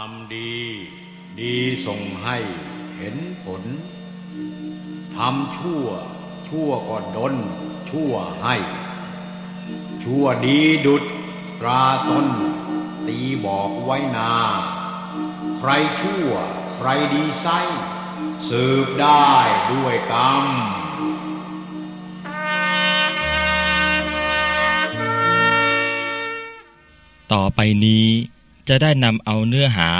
ทำดี ดีส่งให้เห็นผล ทำชั่ว ชั่วก็ดน ชั่วให้ ชั่วดีดุดตราตนตีบอกไว้นา ใครชั่ว ใครดีไซสืบได้ด้วยกรรมต่อไปนี้ จะได้นำเอาเนื้อหา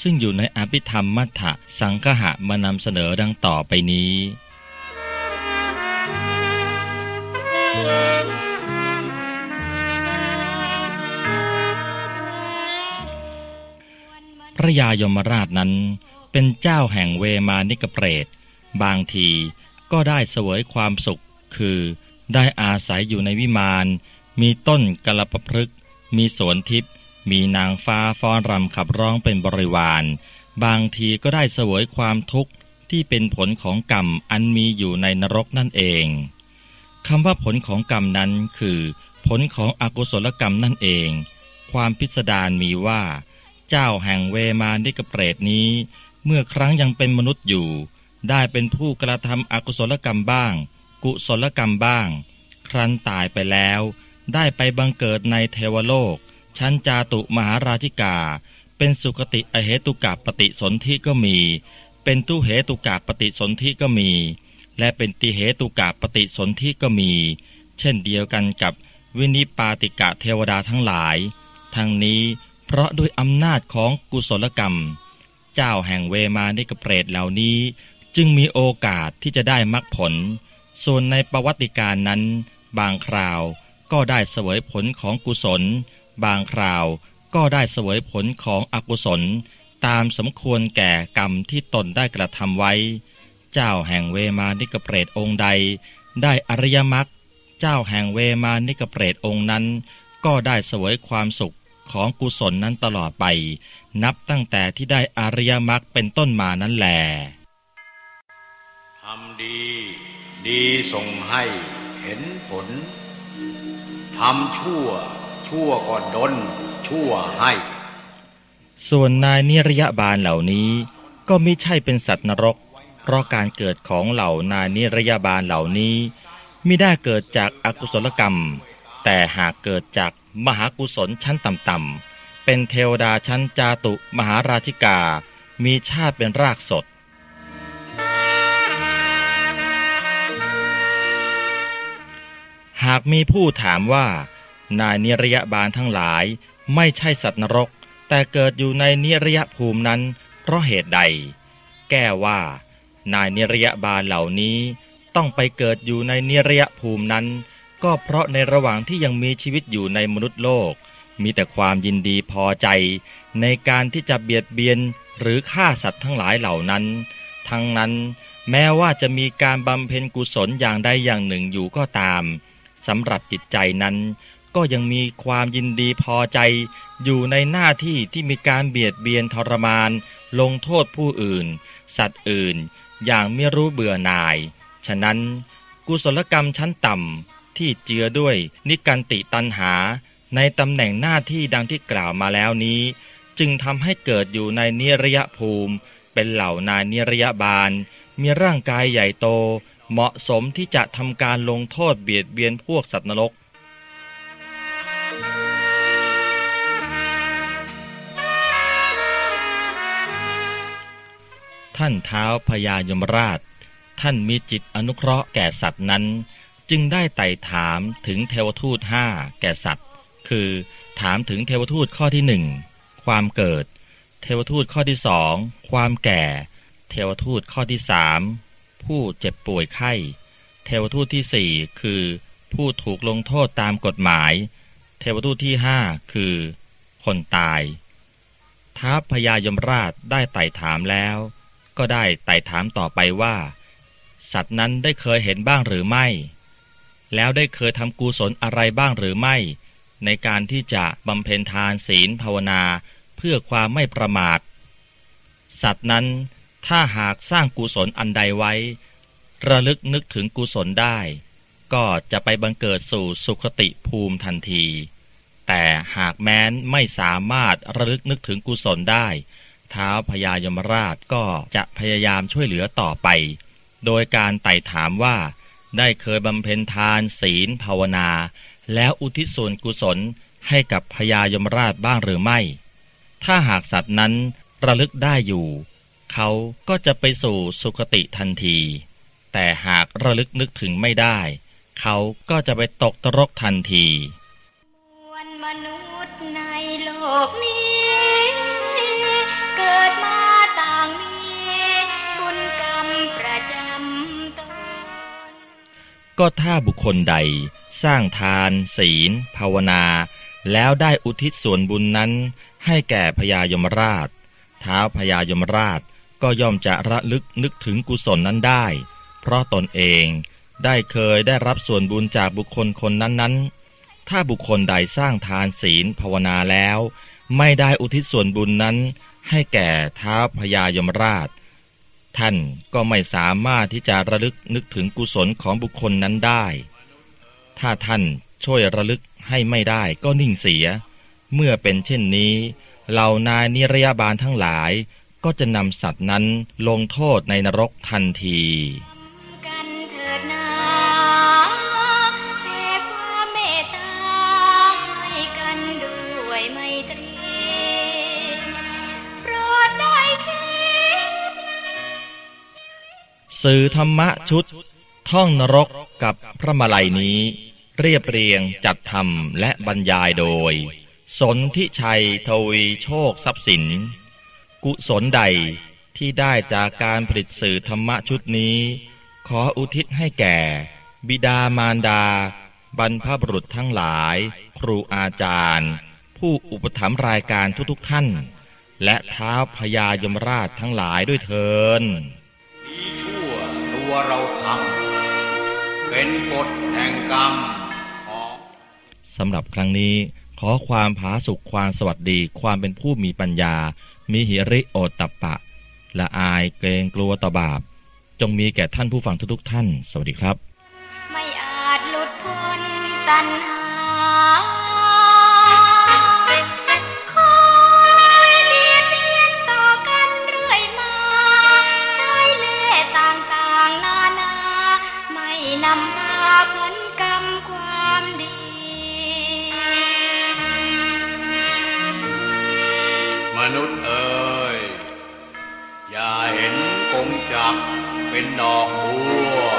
ซึ่งอยู่ในอภิธรรมมัทธสังคหะมานำเสนอดังต่อไปนี้ พระยายมราชนั้นเป็นเจ้าแห่งเวมานิกเปรต บางทีก็ได้เสวยความสุข คือได้อาศัยอยู่ในวิมาน มีต้นกระปพฤกมีสวนทิพย์ มีนางฟ้าฟ้อนรำขับร้องเป็นบริวาร บางทีก็ได้เสวยความทุกข์ที่เป็นผลของกรรมอันมีอยู่ในนรกนั่นเองคำว่าผลของกรรมนั้นคือ ผลของอกุศลกรรมนั่นเอง ความพิสดารมีว่า เจ้าแห่งเวมานิกเปรตนี้ เมื่อครั้งยังเป็นมนุษย์อยู่ ได้เป็นผู้กระทำอกุศลกรรมบ้าง กุศลกรรมบ้าง ครั้นตายไปแล้ว ได้ไปบังเกิดในเทวโลก ชั้นจาตุมหาราชิกา เป็นสุคติอเหตุกะปฏิสนธิก็มี เป็นตุเหตุกะปฏิสนธิก็มี และเป็นติเหตุกะปฏิสนธิก็มี เช่นเดียวกันกับวินิปาติกะเทวดาทั้งหลาย ทั้งนี้เพราะด้วยอำนาจของกุศลกรรม เจ้าแห่งเวมานิกเปรตเหล่านี้ จึงมีโอกาสที่จะได้มรรคผล ส่วนในปวัตติกาลนั้น บางคราวก็ได้เสวยผลของกุศล บางคราวก็ได้เสวยผลของอกุศล ตามสมควรแก่กรรมที่ตนได้กระทำไว้ เจ้าแห่งเวมานิกเปรตองค์ใด ได้อริยมรรคเจ้าแห่งเวมานิกเปรตองค์นั้น ก็ได้เสวยความสุขของกุศลนั้นตลอดไป นับตั้งแต่ที่ได้อริยมรรคเป็นต้นมานั้นแหลทำดี ดีส่งให้เห็นผลทำชั่ว ชั่วก็ดน ชั่วให้ ส่วนนายนิรยบาลเหล่านี้ ก็มิใช่เป็นสัตว์นรก เพราะการเกิดของเหล่านายนิรยบาลเหล่านี้มิได้เกิดจากอากุศลกรรม แต่หากเกิดจากมหากุศลชั้นต่ำๆเป็นเทวดาชั้นจาตุมหาราชิกา มีชาติเป็นรากสดหากมีผู้ถามว่า นายนิรยบาลทั้งหลาย ไม่ใช่สัตว์นรก แต่เกิดอยู่ในนิรยภูมินั้น เพราะเหตุใด แก้ว่า นายนิรยบาลเหล่านี้ ต้องไปเกิดอยู่ในนิรยภูมินั้น ก็เพราะในระหว่างที่ยังมีชีวิตอยู่ในมนุษย์โลก มีแต่ความยินดีพอใจ ในการที่จะเบียดเบียนหรือฆ่าสัตว์ทั้งหลายเหล่านั้น ทั้งนั้นแม้ว่าจะมีการบำเพ็ญกุศลอย่างใดอย่างหนึ่งอยู่ก็ตามสำหรับจิตใจนั้น ก็ยังมีความยินดีพอใจ อยู่ในหน้าที่ที่มีการเบียดเบียนทรมาน ลงโทษผู้อื่น สัตว์อื่น อย่างไม่รู้เบื่อหน่าย ฉะนั้น กุศลกรรมชั้นต่ำที่เจือด้วยนิกันติตันหา ในตำแหน่งหน้าที่ดังที่กล่าวมาแล้วนี้ จึงทำให้เกิดอยู่ในนิรยภูมิ เป็นเหล่านายนิรยบาล มีร่างกายใหญ่โต เหมาะสมที่จะทำการลงโทษเบียดเบียนพวกสัตว์นรก ท่านเท้าพญายมราช ท่านมีจิตอนุเคราะห์แก่สัตว์นั้น จึงได้ไต่ถามถึงเทวทูตห้าแก่สัตว์ คือถามถึงเทวทูตข้อที่หนึ่งความเกิด เทวทูตข้อที่สองความแก่ เทวทูตข้อที่สามผู้เจ็บป่วยไข้ เทวทูตที่สี่คือ ผู้ถูกลงโทษตามกฎหมาย เทวทูตที่ห้าคือ คนตายท้าพญายมราชได้ไต่ถามแล้ว ก็ได้ไต่ถามต่อไปว่า สัตว์นั้นได้เคยเห็นบ้างหรือไม่ แล้วได้เคยทำกุศลอะไรบ้างหรือไม่ ในการที่จะบำเพ็ญทานศีลภาวนาเพื่อความไม่ประมาท สัตว์นั้นถ้าหากสร้างกุศลอันใดไว้ ระลึกนึกถึงกุศลได้ ก็จะไปบังเกิดสู่สุขติภูมิทันที แต่หากแม้นไม่สามารถระลึกนึกถึงกุศลได้ ท้าพญายมราชก็จะพยายามช่วยเหลือต่อไป โดยการไต่ถามว่า ได้เคยบำเพ็ญทานศีลภาวนา แล้วอุทิศส่วนกุศลให้กับพญายมราชบ้างหรือไม่ ถ้าหากสัตว์นั้นระลึกได้อยู่ เขาก็จะไปสู่สุคติทันที แต่หากระลึกนึกถึงไม่ได้ เขาก็จะไปตกตรกทันทีมวลมนุษย์ในโลกนี้ ก็ถ้าบุคคลใด สร้างทาน ศีล ภาวนา แล้วได้อุทิศส่วนบุญนั้น ให้แก่พญายมราช ท้าวพญายมราชก็ย่อมจะระลึกนึกถึงกุศลนั้นได้ เพราะตนเองได้เคยได้รับส่วนบุญจากบุคคลคนนั้นๆ ถ้าบุคคลใดสร้างทานศีลภาวนาแล้ว ไม่ได้อุทิศส่วนบุญนั้น ให้แก่ท้าวพญายมราช ท่านก็ไม่สามารถที่จะระลึกนึกถึงกุศลของบุคคลนั้นได้ ถ้าท่านช่วยระลึกให้ไม่ได้ก็นิ่งเสีย เมื่อเป็นเช่นนี้ เหล่านายนิรยาบาลทั้งหลาย ก็จะนำสัตว์นั้นลงโทษในนรกทันที สื่อธรรมะชุด ท่องนรกกับพระมาลัยนี้ เรียบเรียงจัดทำและบรรยายโดย สนทิชัยทวีโชคทรัพย์สิน กุศลใดที่ได้จากการผลิตสื่อธรรมะชุดนี้ ขออุทิศให้แก่ บิดามารดา บรรพบุรุษทั้งหลาย ครูอาจารย์ ผู้อุปถัมภ์รายการทุกๆท่าน และเท้าพญายมราชทั้งหลายด้วยเทิน ตัวเราทำเป็นกฎแห่งกรรมของสำหรับครั้งนี้ขอความผาสุขความสวัสดีความเป็นผู้มีปัญญา มีหิริโอตตัปปะ ละอายเกรงกลัวต่อบาป จงมีแก่ท่านผู้ฟังทุกๆท่าน สวัสดีครับ ไม่อาจหลุดพ้นตัณหา นุษย์เอ่ยอย่าเห็นกงจักรเป็นดอกบัว